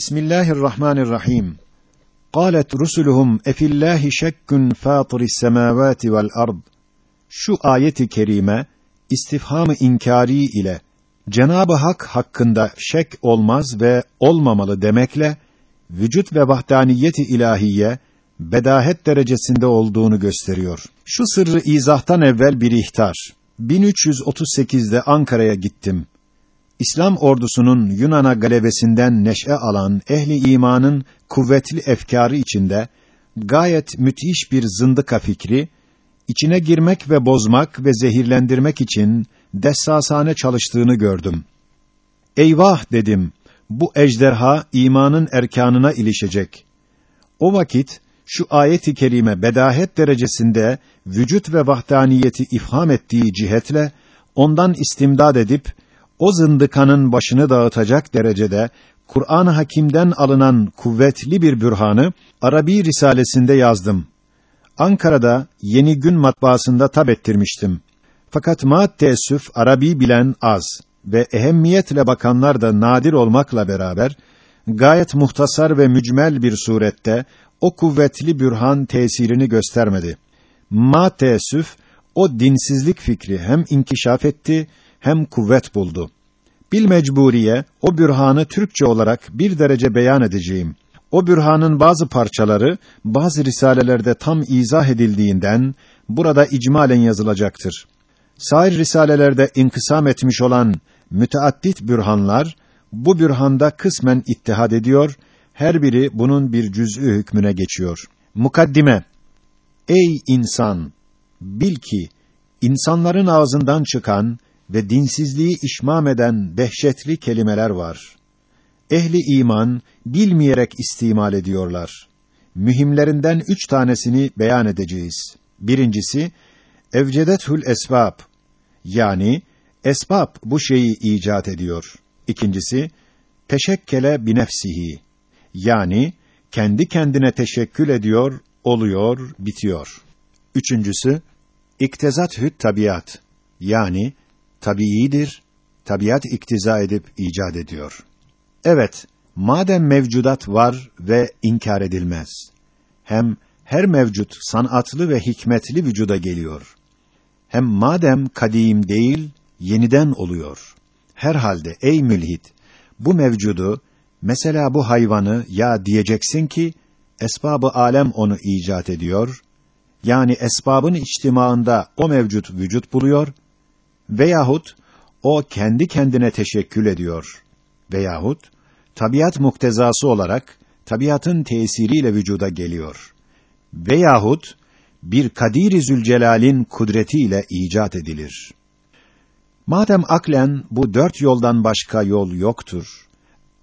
Bismillahirrahmanirrahim. Qalet rusuluhum efillahi şekkun fatiris semavati vel ard. Şu ayeti kerime istifhamı inkari ile Cenabı Hak hakkında şek olmaz ve olmamalı demekle vücut ve vahdaniyeti ilahiye bedahet derecesinde olduğunu gösteriyor. Şu sırrı izahtan evvel bir ihtar. 1338'de Ankara'ya gittim. İslam ordusunun Yunan'a galebesinden neşe alan ehli imanın kuvvetli efkarı içinde gayet müthiş bir zındıka fikri içine girmek ve bozmak ve zehirlendirmek için dessasane çalıştığını gördüm. Eyvah dedim. Bu ejderha imanın erkanına ilişecek. O vakit şu ayet-i kerime bedahet derecesinde vücut ve vahdaniyeti ifham ettiği cihetle ondan istimdad edip o zındıkanın başını dağıtacak derecede Kur'an-ı Hakîm'den alınan kuvvetli bir bürhanı Arabi risalesinde yazdım. Ankara'da Yeni Gün matbaasında tab ettirmiştim. Fakat maat teessüf Arabi bilen az ve ehemmiyetle bakanlar da nadir olmakla beraber gayet muhtasar ve mücmel bir surette o kuvvetli bürhan tesirini göstermedi. Ma teessüf o dinsizlik fikri hem inkişaf etti hem kuvvet buldu. Bil mecburiye o bürhanı Türkçe olarak bir derece beyan edeceğim. O bürhanın bazı parçaları bazı risalelerde tam izah edildiğinden burada icmalen yazılacaktır. Sair risalelerde inkısam etmiş olan müteaddit bürhanlar bu bürhanda kısmen ittihad ediyor, her biri bunun bir cüz'ü hükmüne geçiyor. Mukaddime Ey insan! Bil ki, insanların ağzından çıkan ve dinsizliği işmam eden dehşetli kelimeler var. Ehli iman, bilmeyerek istimal ediyorlar. Mühimlerinden üç tanesini beyan edeceğiz. Birincisi, evcedethül esbab, yani, esbab bu şeyi icat ediyor. İkincisi, teşekkele binefsihi, yani, kendi kendine teşekkül ediyor, oluyor, bitiyor. Üçüncüsü, iktezat tabiat, yani, tabiidir, tabiat iktiza edip icat ediyor. Evet, madem mevcudat var ve inkar edilmez. Hem her mevcut sanatlı ve hikmetli vücuda geliyor. Hem madem kadim değil, yeniden oluyor. Herhalde ey mülhit, bu mevcudu, mesela bu hayvanı ya diyeceksin ki, esbabı alem onu icat ediyor, yani esbabın içtimaında o mevcut vücut buluyor, veyahut o kendi kendine teşekkül ediyor, veyahut tabiat muktezası olarak tabiatın tesiriyle vücuda geliyor. Veyahut bir Kadir-i Zülcelal'in kudretiyle icat edilir. Madem aklen bu dört yoldan başka yol yoktur,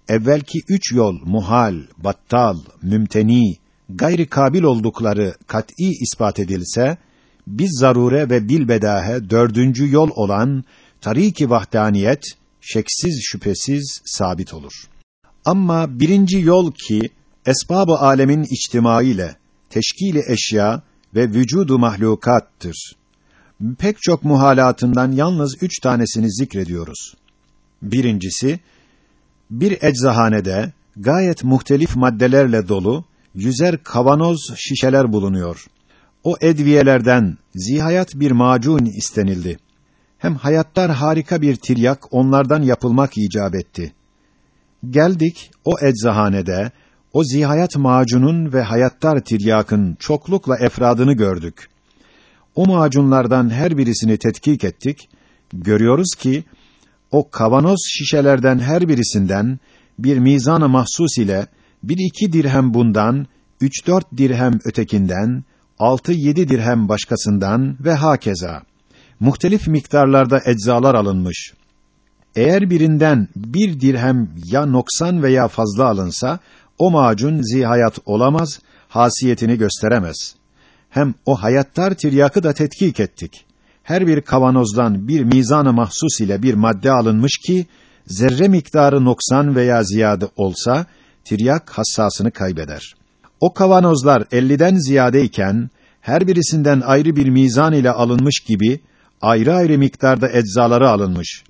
evvelki üç yol muhal, battal, mümteni, gayri kabil oldukları kat'î ispat edilse, biz zarure ve bilbedahe dördüncü yol olan tariki vahdaniyet şeksiz şüphesiz sabit olur. Ama birinci yol ki esbab-ı alemin içtimai ile teşkili eşya ve vücudu mahlukattır. Pek çok muhalatından yalnız üç tanesini zikrediyoruz. Birincisi, bir eczahanede gayet muhtelif maddelerle dolu yüzer kavanoz şişeler bulunuyor. O edviyelerden zihayat bir macun istenildi. Hem hayatlar harika bir tiryak onlardan yapılmak icap etti. Geldik o eczahanede o zihayat macunun ve hayattar tiryakın çoklukla efradını gördük. O macunlardan her birisini tetkik ettik. Görüyoruz ki o kavanoz şişelerden her birisinden bir mizan-ı mahsus ile bir iki dirhem bundan, üç dört dirhem ötekinden, altı yedi dirhem başkasından ve hakeza. Muhtelif miktarlarda eczalar alınmış. Eğer birinden bir dirhem ya noksan veya fazla alınsa, o macun zihayat olamaz, hasiyetini gösteremez. Hem o hayattar tiryakı da tetkik ettik. Her bir kavanozdan bir mizan-ı mahsus ile bir madde alınmış ki, zerre miktarı noksan veya ziyade olsa, tiryak hassasını kaybeder. O kavanozlar elliden ziyadeyken, her birisinden ayrı bir mizan ile alınmış gibi, ayrı ayrı miktarda eczaları alınmış.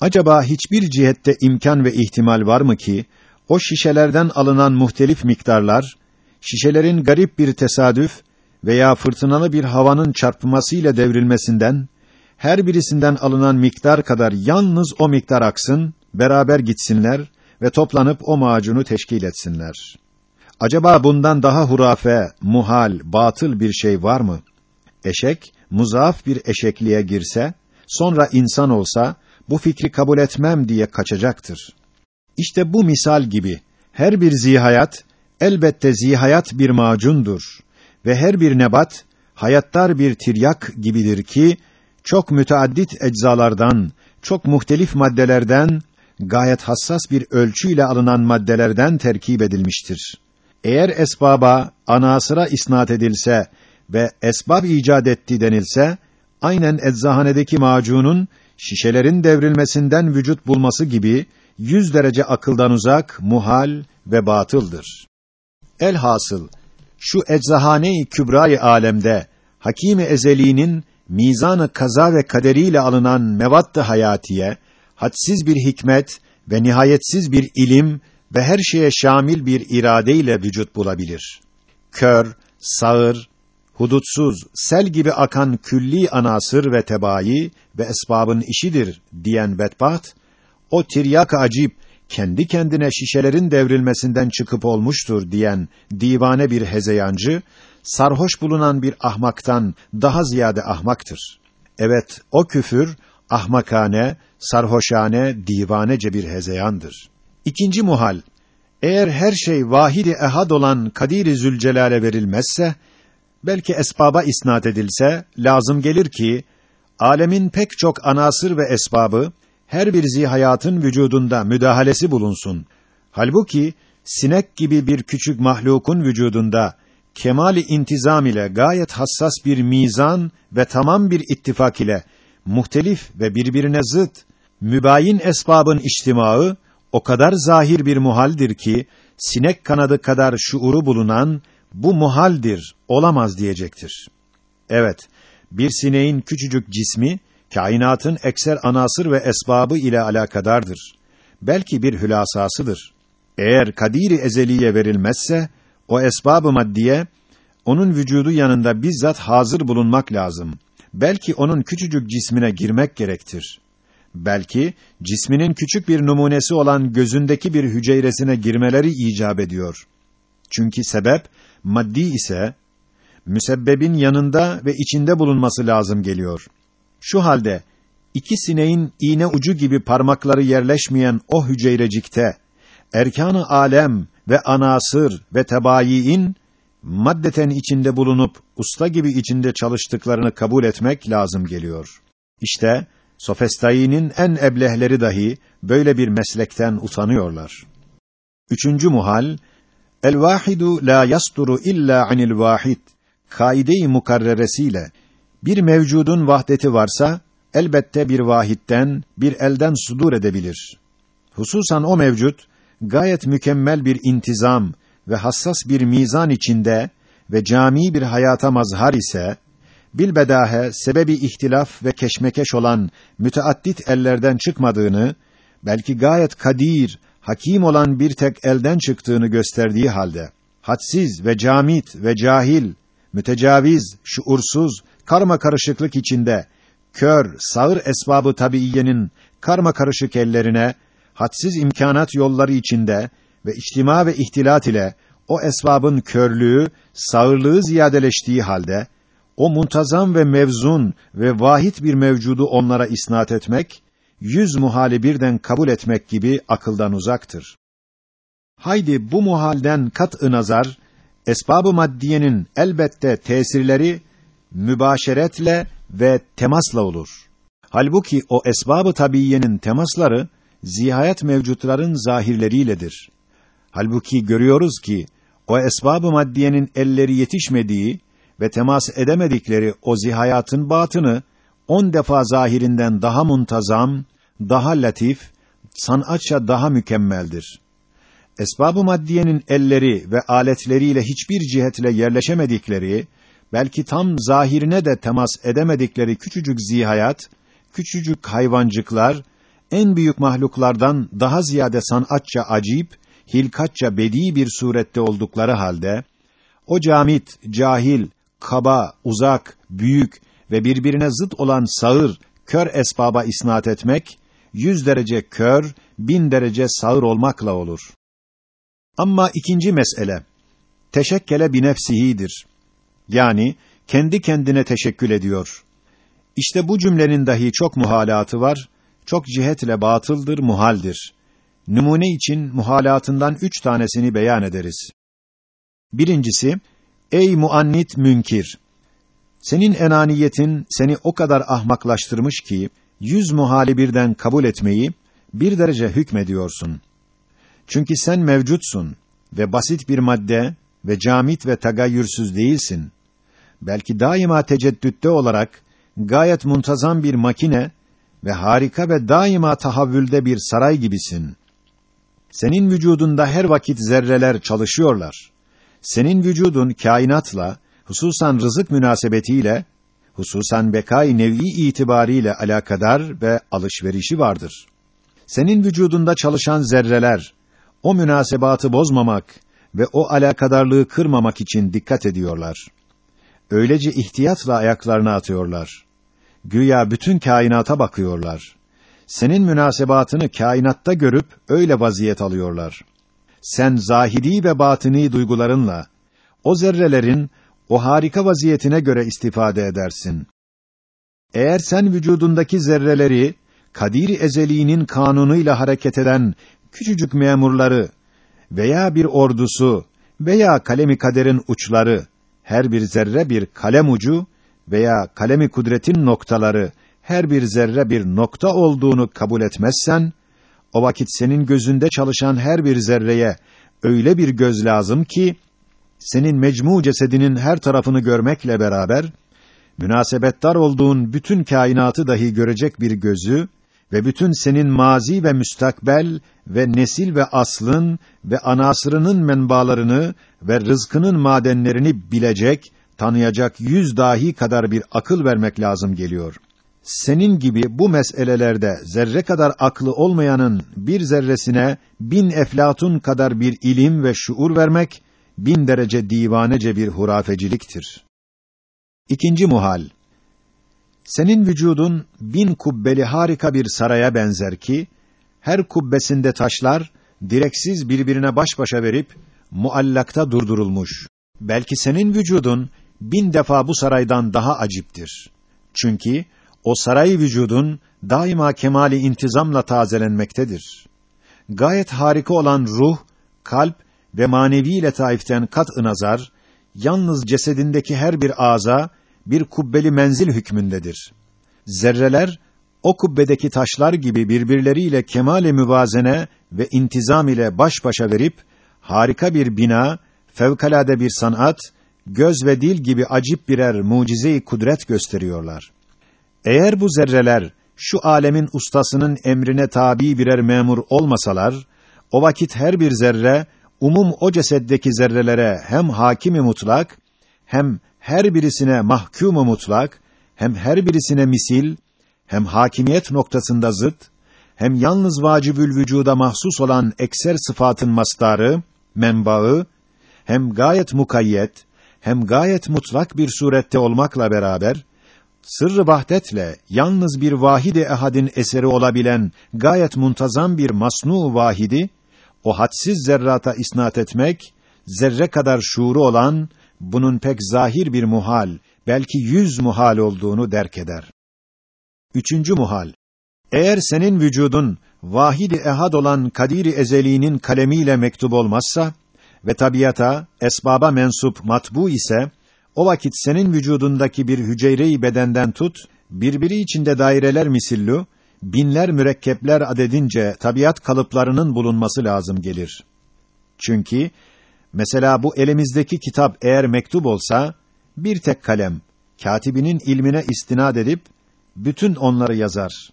Acaba hiçbir cihette imkan ve ihtimal var mı ki, O şişelerden alınan muhtelif miktarlar, şişelerin garip bir tesadüf veya fırtınalı bir havanın çarpmasıyla devrilmesinden, her birisinden alınan miktar kadar yalnız o miktar aksın, beraber gitsinler ve toplanıp o macunu teşkil etsinler. Acaba bundan daha hurafe, muhal, batıl bir şey var mı? Eşek, muzaaf bir eşekliğe girse, sonra insan olsa, bu fikri kabul etmem diye kaçacaktır. İşte bu misal gibi, her bir zihayat, elbette zihayat bir macundur ve her bir nebat, hayattar bir tiryak gibidir ki, çok müteaddit eczalardan, çok muhtelif maddelerden, gayet hassas bir ölçüyle alınan maddelerden terkip edilmiştir. Eğer esbaba, anasıra isnat edilse ve esbab icat etti denilse, aynen eczahanedeki macunun şişelerin devrilmesinden vücut bulması gibi yüz derece akıldan uzak, muhal ve batıldır. Elhasıl şu eczahane-i kübra-i alemde Ezeli'nin mizanı kaza ve kaderiyle alınan mevadd-ı hayatiye hadsiz bir hikmet ve nihayetsiz bir ilim ve her şeye şamil bir iradeyle vücut bulabilir. Kör, sağır, hudutsuz, sel gibi akan külli anasır ve tebayi ve esbabın işidir diyen bedbaht, o tiryak acip, kendi kendine şişelerin devrilmesinden çıkıp olmuştur diyen divane bir hezeyancı, sarhoş bulunan bir ahmaktan daha ziyade ahmaktır. Evet, o küfür, ahmakane, sarhoşane, divanece bir hezeyandır. İkinci muhal, eğer her şey vahidi ehad olan Kadir-i Zülcelal'e verilmezse, belki esbaba isnat edilse, lazım gelir ki, alemin pek çok anasır ve esbabı, her bir zihayatın vücudunda müdahalesi bulunsun. Halbuki, sinek gibi bir küçük mahlukun vücudunda, kemali intizam ile gayet hassas bir mizan ve tamam bir ittifak ile, muhtelif ve birbirine zıt, mübayin esbabın içtimaı, o kadar zahir bir muhaldir ki, sinek kanadı kadar şuuru bulunan, bu muhaldir, olamaz diyecektir. Evet, bir sineğin küçücük cismi, kainatın ekser anasır ve esbabı ile alakadardır. Belki bir hülasasıdır. Eğer kadiri ezeliye verilmezse, o esbabı maddiye, onun vücudu yanında bizzat hazır bulunmak lazım. Belki onun küçücük cismine girmek gerektir. Belki, cisminin küçük bir numunesi olan gözündeki bir hücresine girmeleri icap ediyor. Çünkü sebep, maddi ise, müsebbebin yanında ve içinde bulunması lazım geliyor. Şu halde iki sineğin iğne ucu gibi parmakları yerleşmeyen o hücrecikte erkanı alem ve anasır ve tebayiin maddeten içinde bulunup usta gibi içinde çalıştıklarını kabul etmek lazım geliyor. İşte sofestayinin en eblehleri dahi böyle bir meslekten utanıyorlar. Üçüncü muhal el vahidu la yasturu illa anil vahid kaide-i mukarreresiyle bir mevcudun vahdeti varsa, elbette bir vahitten, bir elden sudur edebilir. Hususan o mevcut, gayet mükemmel bir intizam ve hassas bir mizan içinde ve cami bir hayata mazhar ise, bilbedahe sebebi ihtilaf ve keşmekeş olan müteaddit ellerden çıkmadığını, belki gayet kadir, hakim olan bir tek elden çıktığını gösterdiği halde, hadsiz ve camit ve cahil, mütecaviz, şuursuz karma karışıklık içinde kör, sağır esbabı tabiiyenin karma karışık ellerine hadsiz imkanat yolları içinde ve içtima ve ihtilat ile o esbabın körlüğü, sağırlığı ziyadeleştiği halde o muntazam ve mevzun ve vahid bir mevcudu onlara isnat etmek, yüz muhali birden kabul etmek gibi akıldan uzaktır. Haydi bu muhalden kat-ı nazar, esbab-ı maddiyenin elbette tesirleri mübaşeretle ve temasla olur. Halbuki o esbabı tabiiyenin temasları zihayet mevcutların zahirleriyledir. Halbuki görüyoruz ki o esbabı maddiyenin elleri yetişmediği ve temas edemedikleri o zihayatın batını on defa zahirinden daha muntazam, daha latif, sanatça daha mükemmeldir. Esbab-ı maddiyenin elleri ve aletleriyle hiçbir cihetle yerleşemedikleri belki tam zahirine de temas edemedikleri küçücük zihayat, küçücük hayvancıklar, en büyük mahluklardan daha ziyade sanatça acip, hilkatça bedi bir surette oldukları halde, o camit, cahil, kaba, uzak, büyük ve birbirine zıt olan sağır, kör esbaba isnat etmek, yüz derece kör, bin derece sağır olmakla olur. Ama ikinci mesele, teşekkele binefsihidir. Yani, kendi kendine teşekkül ediyor. İşte bu cümlenin dahi çok muhalatı var, çok cihetle batıldır, muhaldir. Numune için muhalatından üç tanesini beyan ederiz. Birincisi, ey muannit münkir! Senin enaniyetin seni o kadar ahmaklaştırmış ki, yüz muhali birden kabul etmeyi, bir derece hükmediyorsun. Çünkü sen mevcutsun ve basit bir madde ve camit ve tagayyürsüz değilsin. Belki daima teceddütte olarak, gayet muntazam bir makine ve harika ve daima tahavvülde bir saray gibisin. Senin vücudunda her vakit zerreler çalışıyorlar. Senin vücudun kainatla, hususan rızık münasebetiyle, hususan bekâ-i nev'i itibariyle alakadar ve alışverişi vardır. Senin vücudunda çalışan zerreler, o münasebatı bozmamak ve o alakadarlığı kırmamak için dikkat ediyorlar. Öylece ihtiyatla ayaklarını atıyorlar. Güya bütün kainata bakıyorlar. Senin münasebatını kainatta görüp öyle vaziyet alıyorlar. Sen zahidi ve batini duygularınla o zerrelerin o harika vaziyetine göre istifade edersin. Eğer sen vücudundaki zerreleri kadir ezeliğinin kanunuyla hareket eden küçücük memurları veya bir ordusu veya kalemi kaderin uçları her bir zerre bir kalem ucu veya kalemi kudretin noktaları her bir zerre bir nokta olduğunu kabul etmezsen o vakit senin gözünde çalışan her bir zerreye öyle bir göz lazım ki senin mecmu cesedinin her tarafını görmekle beraber münasebettar olduğun bütün kainatı dahi görecek bir gözü ve bütün senin mazi ve müstakbel ve nesil ve aslın ve anasırının menbalarını ve rızkının madenlerini bilecek, tanıyacak yüz dahi kadar bir akıl vermek lazım geliyor. Senin gibi bu meselelerde zerre kadar aklı olmayanın bir zerresine bin eflatun kadar bir ilim ve şuur vermek, bin derece divanece bir hurafeciliktir. İkinci muhal. Senin vücudun bin kubbeli harika bir saraya benzer ki, her kubbesinde taşlar, direksiz birbirine baş başa verip, muallakta durdurulmuş. Belki senin vücudun, bin defa bu saraydan daha aciptir. Çünkü, o saray vücudun, daima kemali intizamla tazelenmektedir. Gayet harika olan ruh, kalp ve manevi letaiften kat-ı nazar, yalnız cesedindeki her bir ağza, bir kubbeli menzil hükmündedir. Zerreler, o kubbedeki taşlar gibi birbirleriyle kemale müvazene ve intizam ile baş başa verip, harika bir bina, fevkalade bir sanat, göz ve dil gibi acip birer mucize-i kudret gösteriyorlar. Eğer bu zerreler, şu alemin ustasının emrine tabi birer memur olmasalar, o vakit her bir zerre, umum o ceseddeki zerrelere hem hakimi mutlak, hem her birisine mahkumu mutlak, hem her birisine misil, hem hakimiyet noktasında zıt, hem yalnız vacibül vücuda mahsus olan ekser sıfatın mastarı, menbaı, hem gayet mukayyet, hem gayet mutlak bir surette olmakla beraber, sırrı vahdetle yalnız bir vahide ehadin eseri olabilen gayet muntazam bir masnu vahidi, o hadsiz zerrata isnat etmek, zerre kadar şuuru olan, bunun pek zahir bir muhal, belki yüz muhal olduğunu derk eder. Üçüncü muhal. Eğer senin vücudun vahid ehad olan kadiri ezeliğinin kalemiyle mektup olmazsa ve tabiata, esbaba mensup matbu ise o vakit senin vücudundaki bir hücre-i bedenden tut, birbiri içinde daireler misillu, binler mürekkepler adedince tabiat kalıplarının bulunması lazım gelir. Çünkü mesela bu elimizdeki kitap eğer mektup olsa bir tek kalem katibinin ilmine istinad edip bütün onları yazar.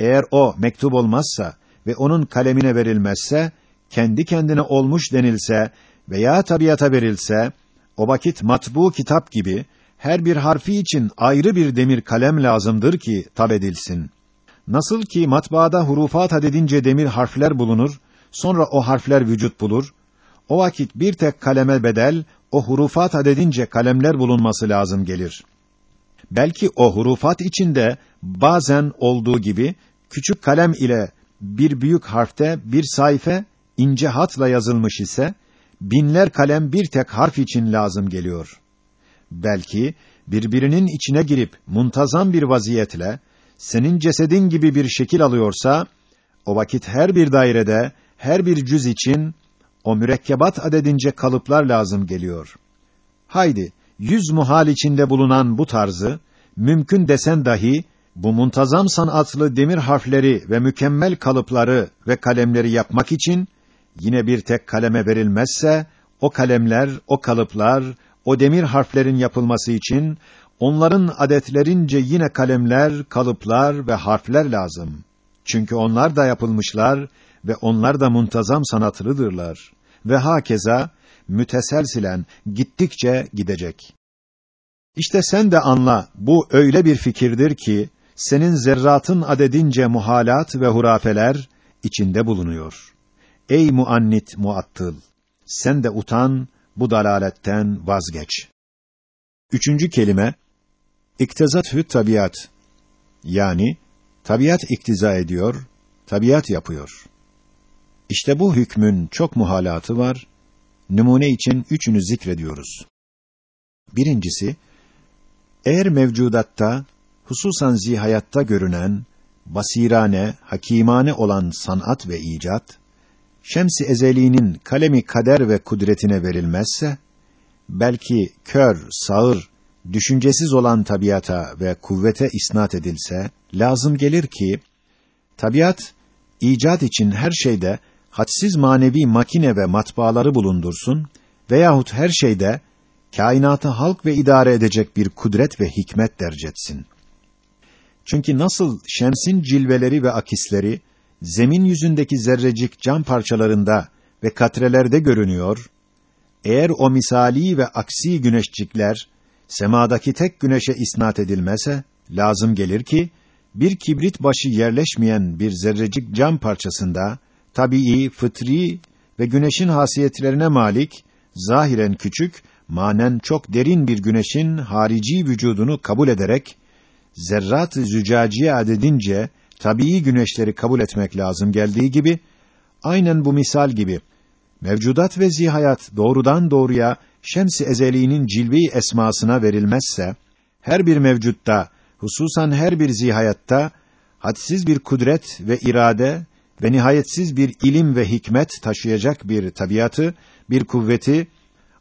Eğer o mektup olmazsa ve onun kalemine verilmezse, kendi kendine olmuş denilse veya tabiata verilse, o vakit matbu kitap gibi her bir harfi için ayrı bir demir kalem lazımdır ki tab edilsin. Nasıl ki matbaada hurufat adedince demir harfler bulunur, sonra o harfler vücut bulur. O vakit bir tek kaleme bedel, o hurufat adedince kalemler bulunması lazım gelir. Belki o hurufat içinde bazen olduğu gibi küçük kalem ile bir büyük harfte bir sayfa ince hatla yazılmış ise binler kalem bir tek harf için lazım geliyor. Belki birbirinin içine girip muntazam bir vaziyetle senin cesedin gibi bir şekil alıyorsa o vakit her bir dairede her bir cüz için o mürekkebat adedince kalıplar lazım geliyor. Haydi yüz muhal içinde bulunan bu tarzı mümkün desen dahi bu muntazam sanatlı demir harfleri ve mükemmel kalıpları ve kalemleri yapmak için yine bir tek kaleme verilmezse o kalemler, o kalıplar, o demir harflerin yapılması için onların adetlerince yine kalemler, kalıplar ve harfler lazım. Çünkü onlar da yapılmışlar ve onlar da muntazam sanatlıdırlar. Ve hakeza müteselsilen gittikçe gidecek. İşte sen de anla, bu öyle bir fikirdir ki, senin zerratın adedince muhalat ve hurafeler içinde bulunuyor. Ey muannit muattıl! Sen de utan, bu dalaletten vazgeç. Üçüncü kelime, iktezat tabiat. Yani, tabiat iktiza ediyor, tabiat yapıyor. İşte bu hükmün çok muhalatı var. Numune için üçünü zikrediyoruz. Birincisi, eğer mevcudatta, hususan zihayatta görünen, basirane, hakimane olan sanat ve icat, şems-i ezeliğinin kalemi kader ve kudretine verilmezse, belki kör, sağır, düşüncesiz olan tabiata ve kuvvete isnat edilse, lazım gelir ki, tabiat, icat için her şeyde hadsiz manevi makine ve matbaaları bulundursun veyahut her şeyde kainatı halk ve idare edecek bir kudret ve hikmet dercetsin. Çünkü nasıl şemsin cilveleri ve akisleri zemin yüzündeki zerrecik cam parçalarında ve katrelerde görünüyor, eğer o misali ve aksi güneşcikler semadaki tek güneşe isnat edilmese lazım gelir ki bir kibrit başı yerleşmeyen bir zerrecik cam parçasında tabii, fıtri ve güneşin hasiyetlerine malik, zahiren küçük, manen çok derin bir güneşin harici vücudunu kabul ederek zerrat-ı zücaciye adedince tabii güneşleri kabul etmek lazım geldiği gibi aynen bu misal gibi mevcudat ve zihayat doğrudan doğruya şems-i ezeliğinin cilvi esmasına verilmezse her bir mevcutta hususan her bir zihayatta hadsiz bir kudret ve irade ve nihayetsiz bir ilim ve hikmet taşıyacak bir tabiatı, bir kuvveti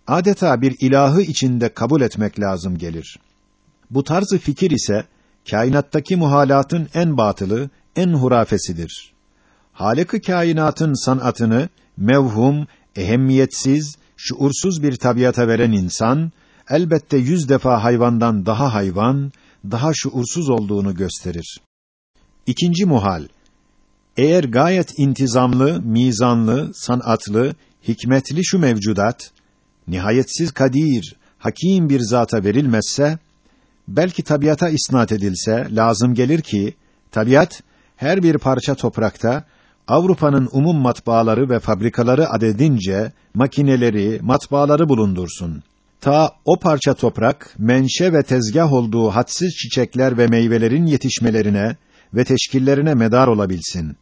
adeta bir ilahı içinde kabul etmek lazım gelir. Bu tarzı fikir ise kainattaki muhalatın en batılı, en hurafesidir. Halık-ı kainatın sanatını mevhum, ehemmiyetsiz, şuursuz bir tabiata veren insan elbette yüz defa hayvandan daha hayvan, daha şuursuz olduğunu gösterir. İkinci muhal eğer gayet intizamlı, mizanlı, sanatlı, hikmetli şu mevcudat nihayetsiz kadir, hakim bir zata verilmezse belki tabiata isnat edilse lazım gelir ki tabiat her bir parça toprakta Avrupa'nın umum matbaaları ve fabrikaları adedince makineleri, matbaaları bulundursun. Ta o parça toprak menşe ve tezgah olduğu hadsiz çiçekler ve meyvelerin yetişmelerine ve teşkillerine medar olabilsin.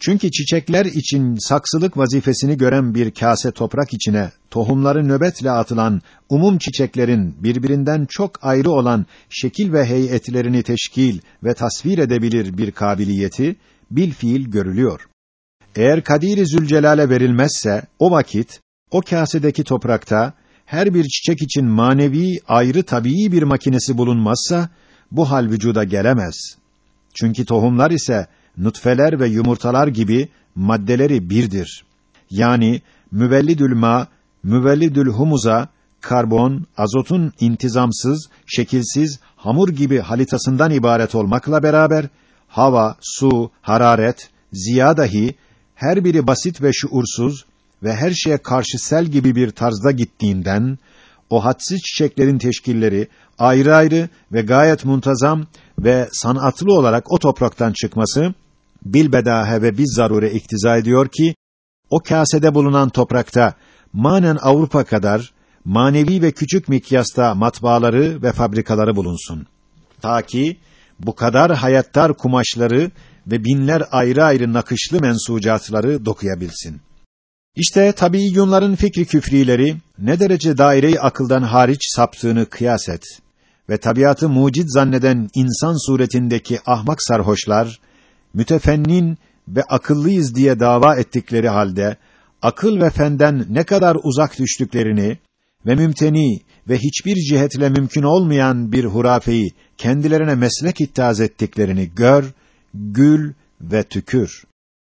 Çünkü çiçekler için saksılık vazifesini gören bir kase toprak içine tohumları nöbetle atılan umum çiçeklerin birbirinden çok ayrı olan şekil ve heyetlerini teşkil ve tasvir edebilir bir kabiliyeti bil fiil görülüyor. Eğer Kadir-i Zülcelal'e verilmezse o vakit o kasedeki toprakta her bir çiçek için manevi ayrı tabii bir makinesi bulunmazsa bu hal vücuda gelemez. Çünkü tohumlar ise nutfeler ve yumurtalar gibi maddeleri birdir. Yani müvellidül ma, müvellidül humuza, karbon, azotun intizamsız, şekilsiz, hamur gibi halitasından ibaret olmakla beraber, hava, su, hararet, ziya dahi, her biri basit ve şuursuz ve her şeye karşı sel gibi bir tarzda gittiğinden, o hadsiz çiçeklerin teşkilleri ayrı ayrı ve gayet muntazam ve sanatlı olarak o topraktan çıkması, bilbedahe ve biz zarure iktiza ediyor ki, o kasede bulunan toprakta manen Avrupa kadar manevi ve küçük mikyasta matbaaları ve fabrikaları bulunsun. Ta ki bu kadar hayattar kumaşları ve binler ayrı ayrı nakışlı mensucatları dokuyabilsin. İşte tabiiyyunların fikri küfrileri ne derece daireyi akıldan hariç saptığını kıyas et ve tabiatı mucid zanneden insan suretindeki ahmak sarhoşlar mütefennin ve akıllıyız diye dava ettikleri halde akıl ve fenden ne kadar uzak düştüklerini ve mümteni ve hiçbir cihetle mümkün olmayan bir hurafeyi kendilerine meslek ittihaz ettiklerini gör, gül ve tükür.